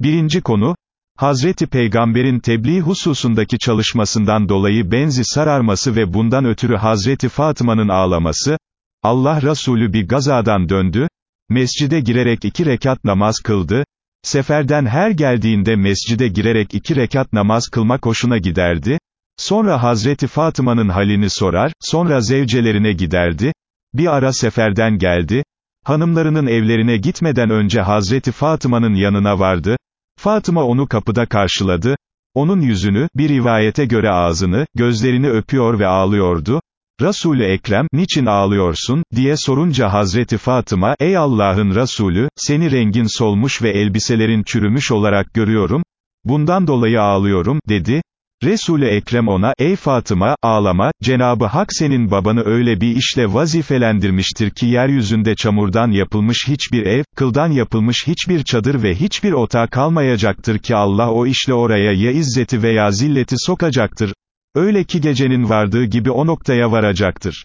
Birinci konu, Hazreti Peygamber'in tebliğ hususundaki çalışmasından dolayı benzi sararması ve bundan ötürü Hazreti Fatıma'nın ağlaması, Allah Resulü bir gazadan döndü, mescide girerek iki rekat namaz kıldı, seferden her geldiğinde mescide girerek iki rekat namaz kılmak hoşuna giderdi, sonra Hazreti Fatıma'nın halini sorar, sonra zevcelerine giderdi, bir ara seferden geldi, hanımlarının evlerine gitmeden önce Hazreti Fatıma'nın yanına vardı, Fatıma onu kapıda karşıladı, onun yüzünü, bir rivayete göre ağzını, gözlerini öpüyor ve ağlıyordu, Resul-i Ekrem, niçin ağlıyorsun, diye sorunca Hazreti Fatıma, ey Allah'ın Resulü, seni rengin solmuş ve elbiselerin çürümüş olarak görüyorum, bundan dolayı ağlıyorum, dedi, Resul-i Ekrem ona, ey Fatıma, ağlama, Cenabı Hak senin babanı öyle bir işle vazifelendirmiştir ki yeryüzünde çamurdan yapılmış hiçbir ev, kıldan yapılmış hiçbir çadır ve hiçbir otağı kalmayacaktır ki Allah o işle oraya ya izzeti veya zilleti sokacaktır. Öyle ki gecenin vardığı gibi o noktaya varacaktır.